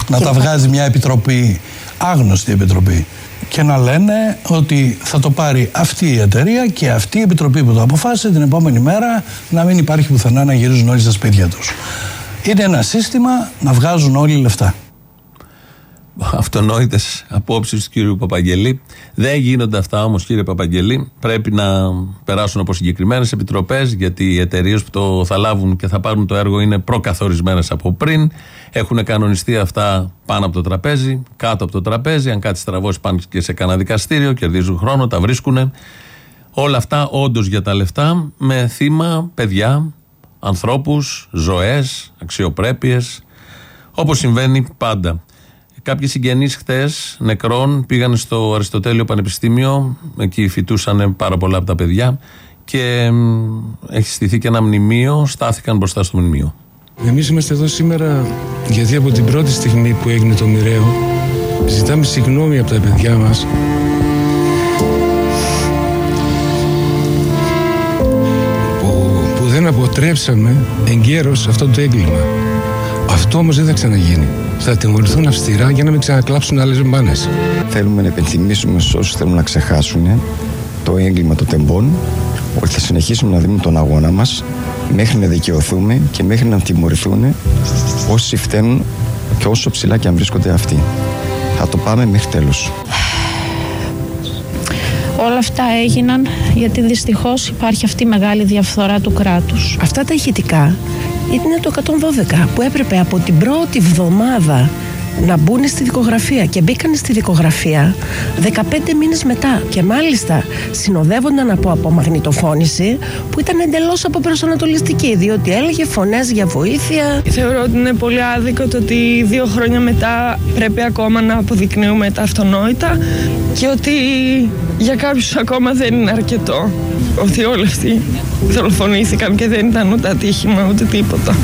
Να τα βγάζει μια επιτροπή, άγνωστη επιτροπή. Και να λένε ότι θα το πάρει αυτή η εταιρεία και αυτή η επιτροπή που το αποφάσισε την επόμενη μέρα να μην υπάρχει πουθενά να γυρίζουν όλοι στα σπίτια τους. Είναι ένα σύστημα να βγάζουν όλοι λεφτά. Αυτονόητες απόψεις του κύριου Παπαγγελή. Δεν γίνονται αυτά όμως, κύριε Παπαγγελή. Πρέπει να περάσουν από συγκεκριμένες επιτροπές, γιατί οι εταιρείες που το θα λάβουν και θα πάρουν το έργο είναι προκαθορισμένες από πριν. Έχουν κανονιστεί αυτά πάνω από το τραπέζι, κάτω από το τραπέζι. Αν κάτι στραβώσει, πάνε και σε κανένα δικαστήριο, κερδίζουν χρόνο, τα βρίσκουν. Όλα αυτά όντως για τα λεφτά, με θύμα παιδιά, ανθρώπους, ζωές, αξιοπρέπειες, όπως συμβαίνει πάντα. Κάποιοι συγγενείς χτε νεκρών πήγαν στο Αριστοτέλειο Πανεπιστήμιο. Εκεί φοιτούσαν πάρα πολλά από τα παιδιά. Και μ, έχει στηθεί και ένα μνημείο. Στάθηκαν μπροστά στο μνημείο. Εμείς είμαστε εδώ σήμερα γιατί από την πρώτη στιγμή που έγινε το μοιραίο ζητάμε συγγνώμη από τα παιδιά μας δεν αποτρέψαμε εγκαίρως αυτό το έγκλημα. Αυτό όμως δεν θα ξαναγίνει. Θα τιμωρηθούν αυστηρά για να μην ξανακλάψουν άλλες μάνες. Θέλουμε να υπενθυμίσουμε σε όσους θέλουν να ξεχάσουν το έγκλημα των τεμπών ότι θα συνεχίσουμε να δίνουμε τον αγώνα μας μέχρι να δικαιωθούμε και μέχρι να τιμωρηθούν όσοι φταίνουν και όσο ψηλά και αν βρίσκονται αυτοί. Θα το πάμε μέχρι τέλος. Όλα αυτά έγιναν γιατί δυστυχώς υπάρχει αυτή η μεγάλη διαφθορά του κράτους. Αυτά τα ηχητικά είναι το 112 που έπρεπε από την πρώτη βδομάδα να μπουν στη δικογραφία και μπήκαν στη δικογραφία 15 μήνες μετά και μάλιστα συνοδεύονταν από απομαγνητοφώνηση που ήταν εντελώς αποπροσανατολιστική διότι έλεγε φωνές για βοήθεια Θεωρώ ότι είναι πολύ άδικο το ότι δύο χρόνια μετά πρέπει ακόμα να αποδεικνύουμε τα αυτονόητα και ότι για κάποιους ακόμα δεν είναι αρκετό. Ότι όλοι αυτοί δολοφονήθηκαν και δεν ήταν ούτε ατύχημα ούτε τίποτα.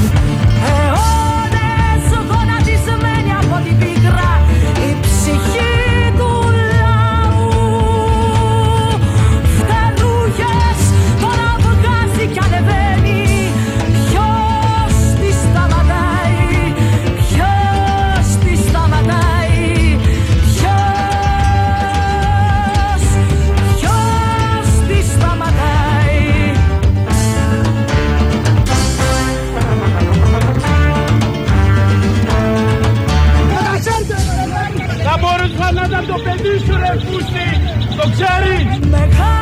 Το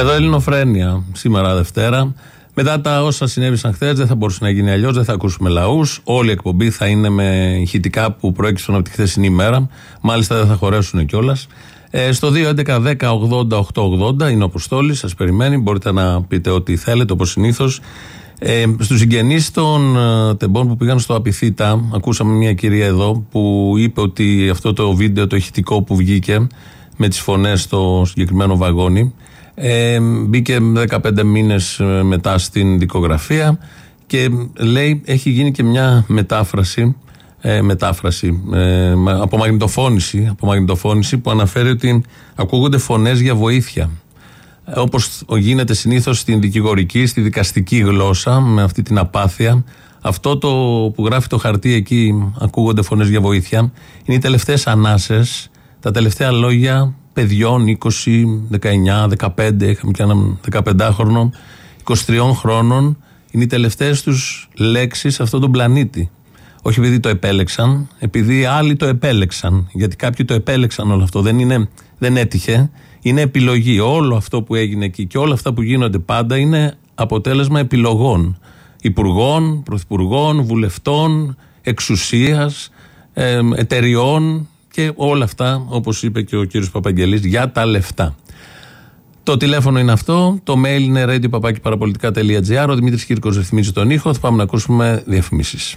Εδώ Ελληνοφρένια, σήμερα Δευτέρα. Μετά τα όσα συνέβησαν χθες, δεν θα μπορούσε να γίνει αλλιώς, δεν θα ακούσουμε λαούς. Όλη η εκπομπή θα είναι με ηχητικά που προέκυψαν από τη χθεσινή ημέρα. Μάλιστα δεν θα χωρέσουν κιόλας. Ε, στο 2.11.10.80.880 είναι ο Αποστόλη, σας περιμένει. Μπορείτε να πείτε ό,τι θέλετε, όπως συνήθως. Ε, Στους συγγενείς των ε, τεμπών που πήγαν στο Απιθύτα, ακούσαμε μια κυρία εδώ που είπε ότι αυτό το βίντεο, το ηχητικό που βγήκε με τις φωνές στο συγκεκριμένο βαγόνι, ε, μπήκε 15 μήνες μετά στην δικογραφία και λέει έχει γίνει και μια μετάφραση ε, μετάφραση, ε, από μαγνητοφώνηση, από μαγνητοφώνηση που αναφέρει ότι ακούγονται φωνές για βοήθεια. Ε, όπως γίνεται συνήθως στην δικηγορική, στη δικαστική γλώσσα, με αυτή την απάθεια. Αυτό το που γράφει το χαρτί εκεί, ακούγονται φωνές για βοήθεια, είναι οι τελευταίες ανάσες, τα τελευταία λόγια παιδιών 20, 19, 15, είχαμε και έναν 15χρονο, 23 χρόνων, είναι οι τελευταίες τους λέξεις σε αυτόν τον πλανήτη. Όχι επειδή το επέλεξαν, επειδή άλλοι το επέλεξαν. Γιατί κάποιοι το επέλεξαν όλο αυτό. Δεν, είναι, δεν έτυχε. Είναι επιλογή. Όλο αυτό που έγινε εκεί και όλα αυτά που γίνονται πάντα είναι αποτέλεσμα επιλογών. Υπουργών, πρωθυπουργών, βουλευτών, εξουσίας, εταιριών και όλα αυτά, όπως είπε και ο κύριος Παπαγγελής, για τα λεφτά. Το τηλέφωνο είναι αυτό, το mail είναι radio.parapolitica.gr, ο Δημήτρης Κύρκος ρυθμίζει τον ήχο, θα πάμε να ακούσουμε διαφημίσεις.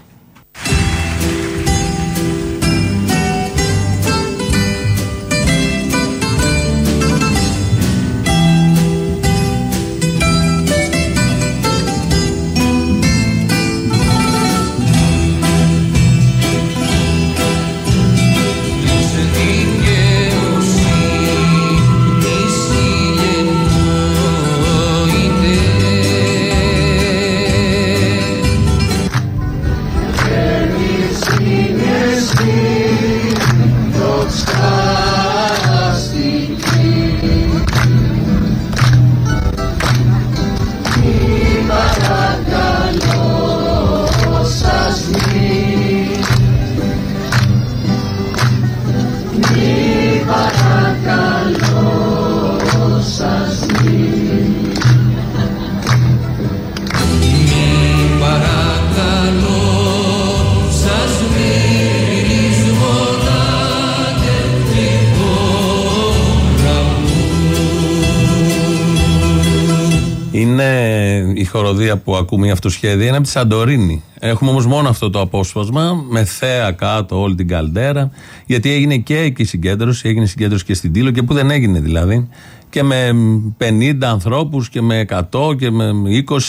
Χοροδία που ακούμε η αυτοσχέδια είναι από τη Σαντορίνη. Έχουμε όμως μόνο αυτό το απόσπασμα, με θέα κάτω όλη την καλτέρα, γιατί έγινε και εκεί η συγκέντρωση, έγινε συγκέντρωση και στην Τήλο και που δεν έγινε δηλαδή. Και με 50 ανθρώπους και με 100 και με 20.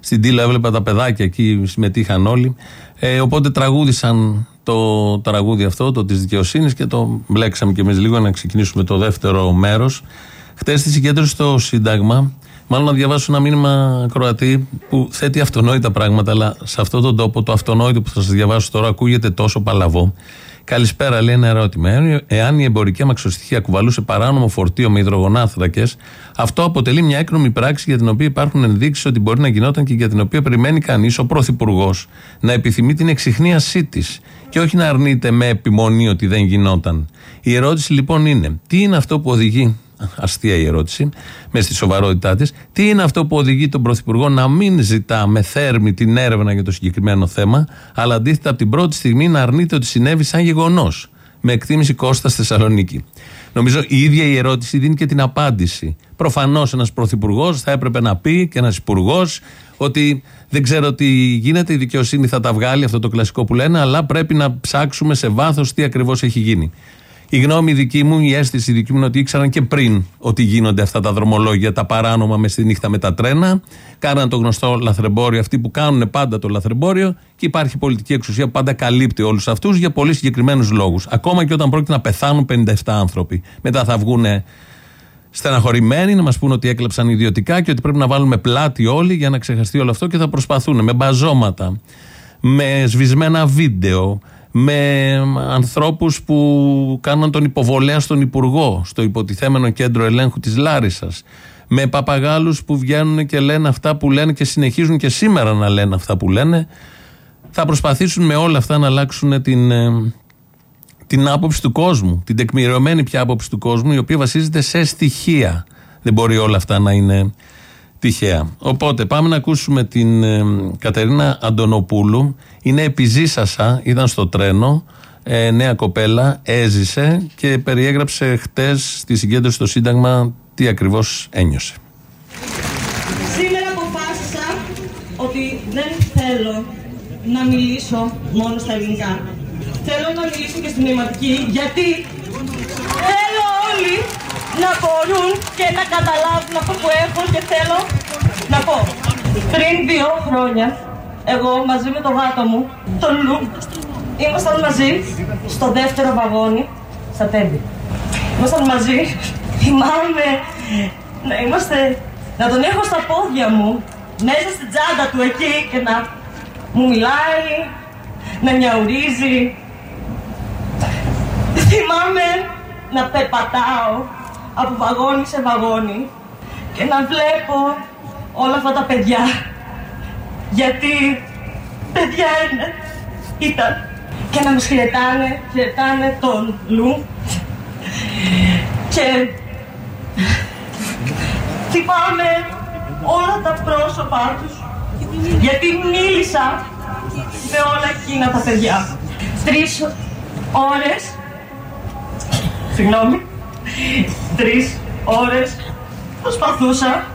Στην Τήλο έβλεπα τα παιδάκια εκεί, συμμετείχαν όλοι. Ε, οπότε τραγούδισαν το τραγούδι αυτό, το της δικαιοσύνης και το μπλέξαμε κι εμείς λίγο να ξεκινήσουμε το δεύτερο μέρος. Χθε στη συγκέντρωση στο Σύνταγμα Μάλλον να διαβάσω ένα μήνυμα Κροατή που θέτει αυτονόητα πράγματα, αλλά σε αυτόν τον τόπο το αυτονόητο που θα σας διαβάσω τώρα ακούγεται τόσο παλαβό. Καλησπέρα, λέει ένα ερώτημα. Εάν η εμπορική αμαξοστοιχεία κουβαλούσε παράνομο φορτίο με υδρογονάθρακε, αυτό αποτελεί μια έκνομη πράξη για την οποία υπάρχουν ενδείξεις ότι μπορεί να γινόταν και για την οποία περιμένει κανείς ο Πρωθυπουργός να επιθυμεί την εξυχνίασή της και όχι να αρνείται με επιμονή ότι δεν γινόταν. Η ερώτηση λοιπόν είναι, τι είναι αυτό που οδηγεί αστεία η ερώτηση, μες στη σοβαρότητά της. Τι είναι αυτό που οδηγεί τον Πρωθυπουργό να μην ζητά με θέρμη την έρευνα για το συγκεκριμένο θέμα, αλλά αντίθετα από την πρώτη στιγμή να αρνείται ότι συνέβη σαν γεγονός. Με εκτίμηση Κώστας Θεσσαλονίκη. Νομίζω η ίδια η ερώτηση δίνει και την απάντηση. Προφανώς ένας πρωθυπουργός θα έπρεπε να πει και ένας υπουργός ότι δεν ξέρω τι γίνεται, η δικαιοσύνη θα τα βγάλει, αυτό το κλασικό που λένε, αλλά πρέπει να ψάξουμε σε βάθος τι ακριβώς έχει γίνει. Η γνώμη δική μου, η αίσθηση δική μου είναι ότι ήξεραν και πριν ότι γίνονται αυτά τα δρομολόγια, τα παράνομα μες στη νύχτα με τα τρένα. Κάναν το γνωστό λαθρεμπόριο, αυτοί που κάνουν πάντα το λαθρεμπόριο και υπάρχει πολιτική εξουσία που πάντα καλύπτει όλους αυτούς για πολύ συγκεκριμένους λόγους. Ακόμα και όταν πρόκειται να πεθάνουν 57 άνθρωποι. Μετά θα βγουν στεναχωρημένοι να μας πούνε ότι έκλεψαν ιδιωτικά και ότι πρέπει να βάλουμε πλάτη όλοι για να ξεχαστεί όλο αυτό και θα προσπαθούν με μπαζώματα, με σβησμένα βίντεο, με ανθρώπους που κάναν τον υποβολέα στον Υπουργό, στο υποτιθέμενο κέντρο ελέγχου της Λάρισας, με παπαγάλους που βγαίνουν και λένε αυτά που λένε και συνεχίζουν και σήμερα να λένε αυτά που λένε, θα προσπαθήσουν με όλα αυτά να αλλάξουν την, ε, την άποψη του κόσμου, την τεκμηριωμένη πια άποψη του κόσμου, η οποία βασίζεται σε στοιχεία. Δεν μπορεί όλα αυτά να είναι τυχαία. Οπότε πάμε να ακούσουμε την ε, Κατερίνα Αντωνοπούλου. Είναι επιζήσασα, ήταν στο τρένο, ε, νέα κοπέλα, έζησε και περιέγραψε χτες στη συγκέντρωση στο Σύνταγμα τι ακριβώς ένιωσε. Σήμερα αποφάσισα ότι δεν θέλω να μιλήσω μόνο στα ελληνικά. Θέλω να μιλήσω και στην νοηματική γιατί θέλω όλοι να μπορούν και να καταλάβουν αυτό που έχω και θέλω να πω. Πριν δύο χρόνια, εγώ μαζί με τον γάτο μου, τον Λου, ήμασταν μαζί στο δεύτερο βαγόνι στα τέμπη. Ήμασταν μαζί, θυμάμαι να είμαστε, να τον έχω στα πόδια μου, μέσα στην τσάντα του εκεί και να μου μιλάει, να νιαουρίζει. Θυμάμαι να περπατάω από βαγόνι σε βαγόνι και να βλέπω όλα αυτά τα παιδιά. Γιατί παιδιά είναι, ήταν. Και να μας χαιρετάνε, χαιρετάνε τον Λου. Και θυμάμαι όλα τα πρόσωπά τους. Γιατί μίλησα με όλα εκείνα τα παιδιά. Τρεις ώρες, συγγνώμη, τρεις ώρες προσπαθούσα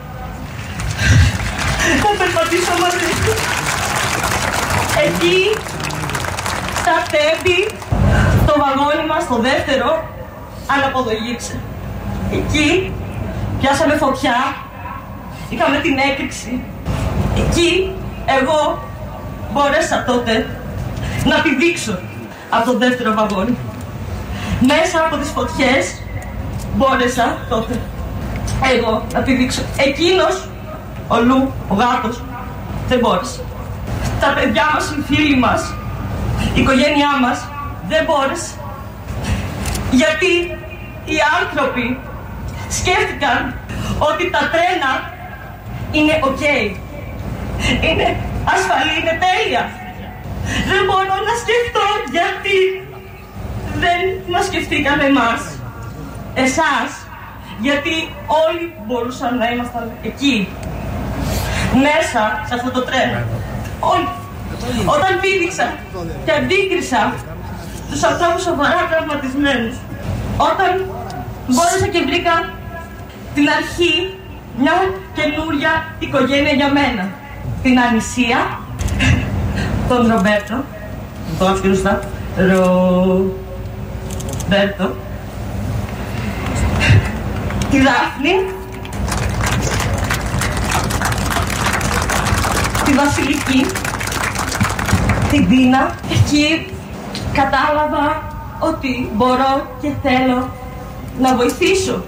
να περπατήσω μαζί του. Εκεί, στα τέμπη, το βαγόνι μας, το δεύτερο, αναποδογύψε. Εκεί πιάσαμε φωτιά, είχαμε την έκρηξη. Εκεί εγώ μπόρεσα τότε να πηδήξω από το δεύτερο βαγόνι. Μέσα από τις φωτιές μπόρεσα τότε εγώ να πηδήξω. Εκείνος, ο Λου, ο γάτος, δεν μπόρεσε. Τα παιδιά μας, οι φίλοι μας, η οικογένειά μας δεν μπόρεσε. Γιατί οι άνθρωποι σκέφτηκαν ότι τα τρένα είναι οκ. Είναι ασφαλή, είναι τέλεια. Δεν μπορώ να σκεφτώ γιατί δεν μας σκεφτήκαν εμάς, εσάς, γιατί όλοι μπορούσαν να ήμασταν εκεί, μέσα σε αυτό το τρένο. Όλοι. Όταν πήδηξα και αντίκρισα τους ανθρώπους σοβαρά τραυματισμένους, όταν μπόρεσα και βρήκα την αρχή μια καινούρια οικογένεια για μένα. Την Ανησία, τον Ρομπέρτο, το άκουσα και σωστά, Ρομπέρτο, τη Δάφνη, τη Βασιλική, την Τίνα. Εκεί κατάλαβα ότι μπορώ και θέλω να βοηθήσω.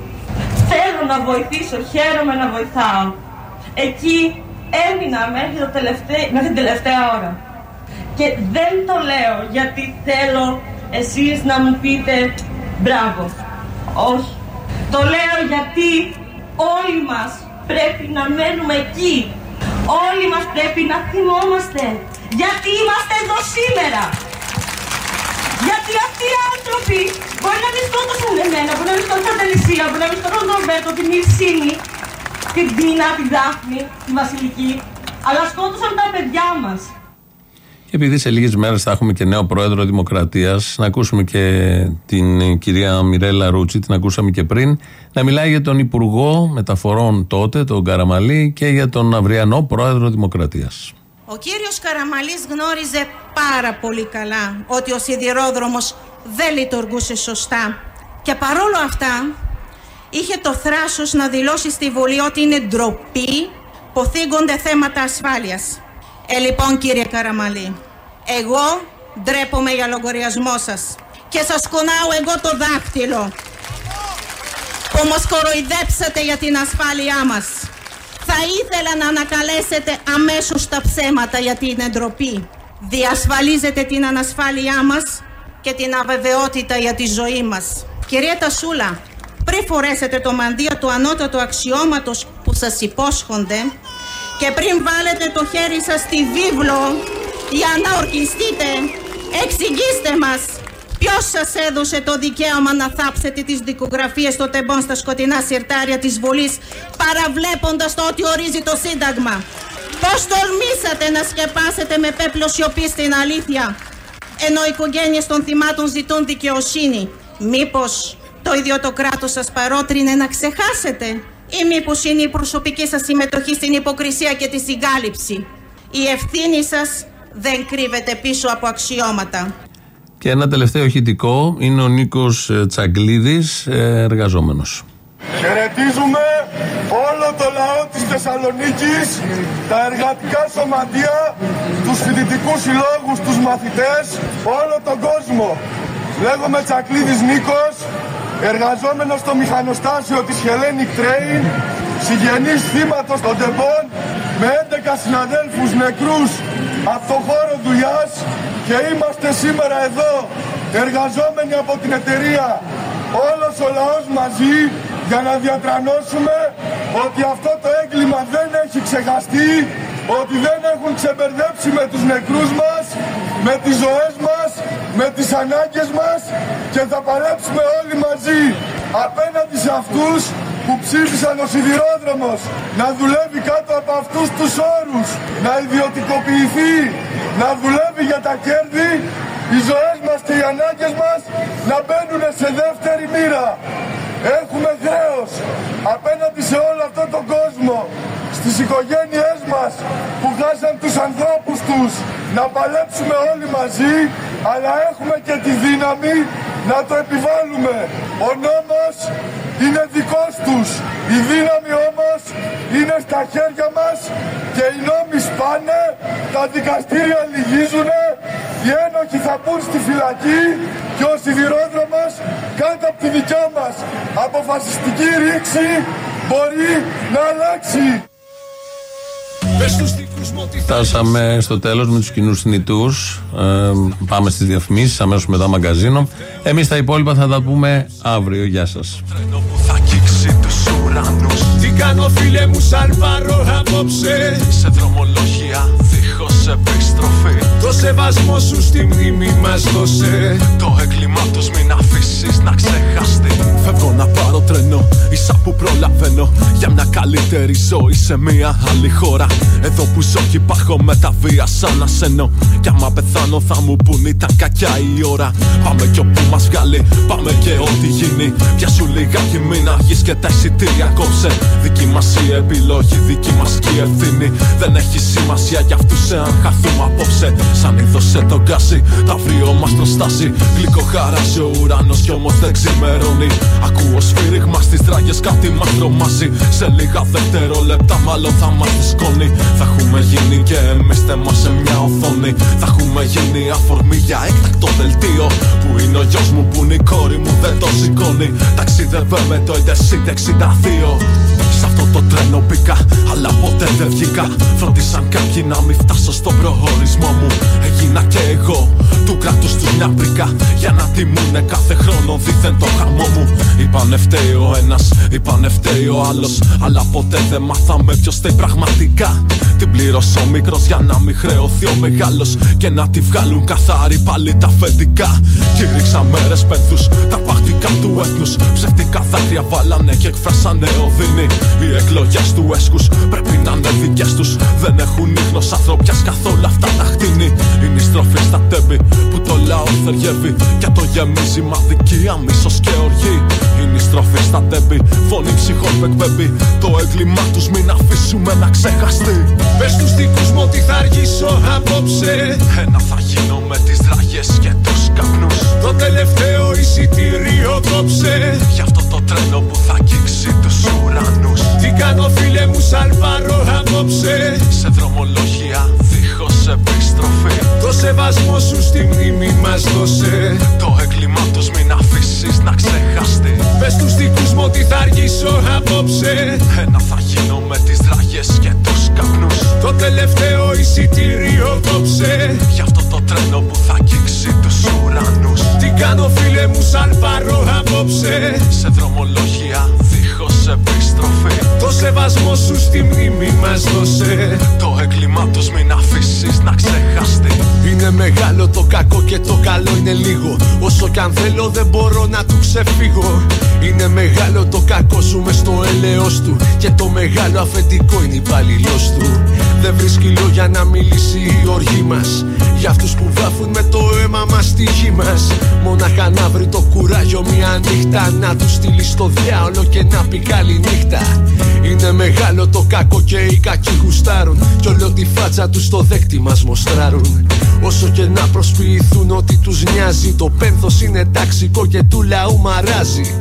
Θέλω να βοηθήσω, χαίρομαι να βοηθάω. Εκεί έμεινα μέχρι, το τελευταίο, μέχρι την τελευταία ώρα. Και δεν το λέω γιατί θέλω εσείς να μου πείτε μπράβο. Όχι. Το λέω γιατί όλοι μας πρέπει να μένουμε εκεί. Όλοι μας πρέπει να θυμόμαστε γιατί είμαστε εδώ σήμερα. Γιατί αυτοί οι άνθρωποι μπορεί να μην σκότωσαν εμένα, μπορεί να μην σκότωσαν την Ελισία, μπορεί να μην σκότωσαν τον Ρομπέρτο, την Ιρσίνη, την Τίνα, την Δάφνη, τη Βασιλική, αλλά σκότωσαν τα παιδιά μας. Και επειδή σε λίγες μέρες θα έχουμε και νέο πρόεδρο Δημοκρατίας, να ακούσουμε και την κυρία Μιρέλα Ρούτσι, την ακούσαμε και πριν, να μιλάει για τον Υπουργό Μεταφορών τότε, τον Καραμαλή, και για τον αυριανό πρόεδρο Δημοκρατίας. Ο κύριος Καραμαλής γνώριζε πάρα πολύ καλά ότι ο σιδηρόδρομος δεν λειτουργούσε σωστά και παρόλο αυτά είχε το θράσος να δηλώσει στη Βουλή ότι είναι ντροπή που θίγονται θέματα ασφάλειας. Ε, λοιπόν κύριε Καραμαλή, εγώ ντρέπομαι για λογαριασμό σας και σας κουνάω εγώ το δάχτυλο που μας κοροϊδέψατε για την ασφάλειά μας. Θα ήθελα να ανακαλέσετε αμέσως τα ψέματα για την εντροπή. Διασφαλίζετε την ανασφάλειά μας και την αβεβαιότητα για τη ζωή μας. Κυρία Τασούλα, πριν φορέσετε το μανδύα του ανώτατου αξιώματος που σας υπόσχονται και πριν βάλετε το χέρι σας στη βίβλο για να ορκιστείτε, εξηγήστε μας Ποιος σας έδωσε το δικαίωμα να θάψετε τις δικογραφίες των τεμπών στα σκοτεινά συρτάρια της Βουλής παραβλέποντας το ότι ορίζει το Σύνταγμα. Πώς τολμήσατε να σκεπάσετε με πέπλο σιωπή στην αλήθεια ενώ οι οικογένειες των θυμάτων ζητούν δικαιοσύνη. Μήπως το ίδιο το κράτος σας παρότρινε να ξεχάσετε ή μήπως είναι η προσωπική σας συμμετοχή στην υποκρισία και τη συγκάλυψη. Η ευθύνη σας δεν κρύβεται πίσω από αξιώματα. Και ένα τελευταίο ηχητικό είναι ο Νίκος ε, Τσαγκλίδης, ε, εργαζόμενος. Χαιρετίζουμε όλο το λαό της Θεσσαλονίκης, τα εργατικά σωματεία, τους φοιτητικούς συλλόγους, τους μαθητές, όλο τον κόσμο. Λέγομαι Τσακλίδης Νίκος, εργαζόμενος στο μηχανοστάσιο της Hellenic Train, συγγενής θύματος των τεμπών, με 11 συναδέλφους νεκρούς από το χώρο δουλειάς και είμαστε σήμερα εδώ εργαζόμενοι από την εταιρεία όλος ο λαός μαζί για να διατρανώσουμε ότι αυτό το έγκλημα δεν έχει ξεχαστεί, ότι δεν έχουν ξεμπερδέψει με τους νεκρούς μας, με τις ζωές μας, με τις ανάγκες μας και θα παλέψουμε όλοι μαζί απέναντι σε αυτούς που ψήφισαν ο σιδηρόδρομος να δουλεύει κάτω από αυτούς τους όρους, να ιδιωτικοποιηθεί, να δουλεύει για τα κέρδη, οι ζωές μας και οι ανάγκες μας να μπαίνουν σε δεύτερη μοίρα. Έχουμε χρέος απέναντι σε όλο αυτόν τον κόσμο, στις οικογένειές μας που χάσαν τους ανθρώπους τους, να παλέψουμε όλοι μαζί, αλλά έχουμε και τη δύναμη να το επιβάλλουμε. Ο νόμος είναι δικός τους. Η δύναμη όμως είναι στα χέρια μας και οι νόμοι σπάνε, τα δικαστήρια λυγίζουνε, οι ένοχοι θα μπουν στη φυλακή και ο σιδηρόδρομος κάτω από τη δικιά μας. Αποφασιστική ρήξη μπορεί να αλλάξει. Φτάσαμε στο τέλος με τους κοινούς θνητούς ε, Πάμε στις διαφημίσεις αμέσως μετά μαγκαζίνο. Εμείς τα υπόλοιπα θα τα πούμε αύριο. Γεια σας. Τι κάνω φίλε μου σαν πάρω απόψε. Σε δρομολόγια δίχως επιστροφή. Το σεβασμό σου στη μνήμη μας δώσε. Το έγκλημά τους μην αφήσεις να ξεχαστεί. Φεύγω να πάρω τρένο Ίσα που προλαβαίνω. Για μια καλύτερη ζωή σε μια άλλη χώρα. Εδώ που ζω και υπάρχω με τα βία σαν ασένω Κι άμα πεθάνω θα μου πουν ήταν κακιά η ώρα. Πάμε κι όπου μας βγάλει Πάμε και ό,τι γίνει. Πια σου λιγάκι μην αργείς και τα εισιτήρια κόψε. Δική μας η επιλογή, δική μας και η ευθύνη. Δεν έχει σημασία για αυτούς εάν χαθούμε απόψε. Σαν είδωσε το γκάζι, τα αύριο μας προστάσει Γλυκό χαράζει ο ουρανός κι όμως δεν ξημερώνει. Ακούω σφύριγμα στις δράγες κάτι μας τρομάζει Σε λίγα δευτερόλεπτα μάλλον θα μας σκόνη. Θα έχουμε γίνει και εμείς θέμα σε μια οθόνη. Θα έχουμε γίνει αφορμή για έκτακτο δελτίο. Που είναι ο γιος μου που είναι η κόρη μου δεν το σηκώνει. Ταξίδευε με το Intercity 62 Σ' αυτό το τρένο μπήκα, αλλά ποτέ δεν βγήκα. Φρόντισαν κάποιοι να μην φτάσω στον προορισμό μου. Έγινα και εγώ του κράτους του μια πρίκα. Για να τιμούνε κάθε χρόνο δίθεν το χαμό μου. Είπανε φταίει ο ένας, είπανε φταίει ο άλλος. Αλλά ποτέ δεν μάθαμε ποιος φταίει πραγματικά. Την πλήρωσε ο μικρός για να μην χρεωθεί ο μεγάλος. Και να τη βγάλουν καθάρι πάλι τα αφεντικά. Κήρυξα μέρες πένθου, τα παχτικά του έθνους. Ψευτικά δάκρυα βάλανε και εκφράσανε οδύνη. Οι εκλογές του έσκου πρέπει να είναι δικέ τους. Δεν έχουν ίχνος ανθρωπιάς καθόλου αυτά τα χτίνη. Είναι η στροφή στα τέμπη που το λαό θεριεύει. Και το γεμίζει μαδικία, μίσο και οργή. Είναι η στροφή στα τέμπη, φωνή ψυχών που εκπέμπει. Το έγκλημά τους μην αφήσουμε να ξεχαστεί. Πες στους δικούς μου ότι θα αργήσω απόψε Ένα θα γίνω με τις δραγές και τους καπνούς Το τελευταίο εισιτήριο κόψε Γι' αυτό το τρένο που θα αγγίξει τους ουρανούς Τι κάνω φίλε μου σαν πάρω απόψε. Σε δρομολόγια δίχως επιστροφή. Το σεβασμό σου στη μνήμη μας δώσε. Το έγκλημά τους μην αφήσεις να ξεχαστεί. Πες στους δικούς μου ότι θα αργήσω απόψε. Ένα θα γίνω με τις δραγές και τους καπνούς. Το τελευταίο εισιτήριο κόψε. Γι' αυτό το τρένο που θα αγγίξει τους ουρανούς. Τι κάνω φίλε μου σαν παρό απόψε. Σε δρομολόγια δίχως επιστροφή Το σεβασμό σου στη μνήμη μας δώσε. Το έγκλημά τους μην αφήσεις να ξεχαστεί Είναι μεγάλο το κακό και το καλό είναι λίγο. Όσο κι αν θέλω δεν μπορώ να του ξεφύγω. Είναι μεγάλο το κακό σου μες στο έλεος του. Και το μεγάλο αφεντικό είναι υπαλληλός του. Δεν βρίσκει λόγια να μιλήσει η οργή μας. Για αυτούς που βάφουν με το αίμα μας στη γη μας. Μόναχα να βρει το κουράγιο μια νύχτα. Να του στείλει στο διάολο και να πει καλή νύχτα Είναι μεγάλο το κακό και οι κακοί γουστάρουν. Κι όλο τη φάτσα τους στο δέκτη μας μοστράρουν. Όσο και να προσποιηθούν ότι τους νοιάζει Το πένθος είναι ταξικό και του λαού μαράζει.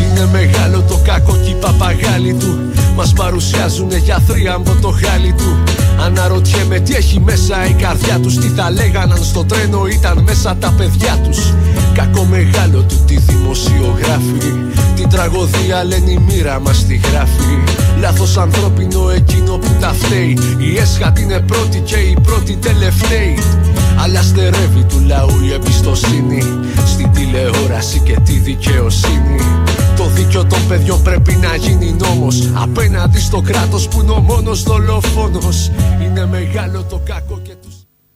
Είναι μεγάλο το κακό και οι παπαγάλοι του. Μας παρουσιάζουνε για θρίαμβο το χάλι του. Αναρωτιέμαι τι έχει μέσα η καρδιά τους Τι θα λέγαν αν στο τρένο ήταν μέσα τα παιδιά τους. Κακό μεγάλο του τη δημοσιογράφη. Την τραγωδία λένε η μοίρα μας τη γράφει Λάθος ανθρώπινο εκείνο που τα φταίει. Η έσχατη είναι πρώτη και η πρώτη τελευταίη. Αλλά στερεύει του λαού η εμπιστοσύνη. Στην τηλεόραση και τη δικαιοσύνη. Το δίκιο των παιδιών πρέπει να γίνει νόμος. Απέναντι στο κράτος που είναι ο μόνος δολοφόνος. Είναι μεγάλο το κακό και τους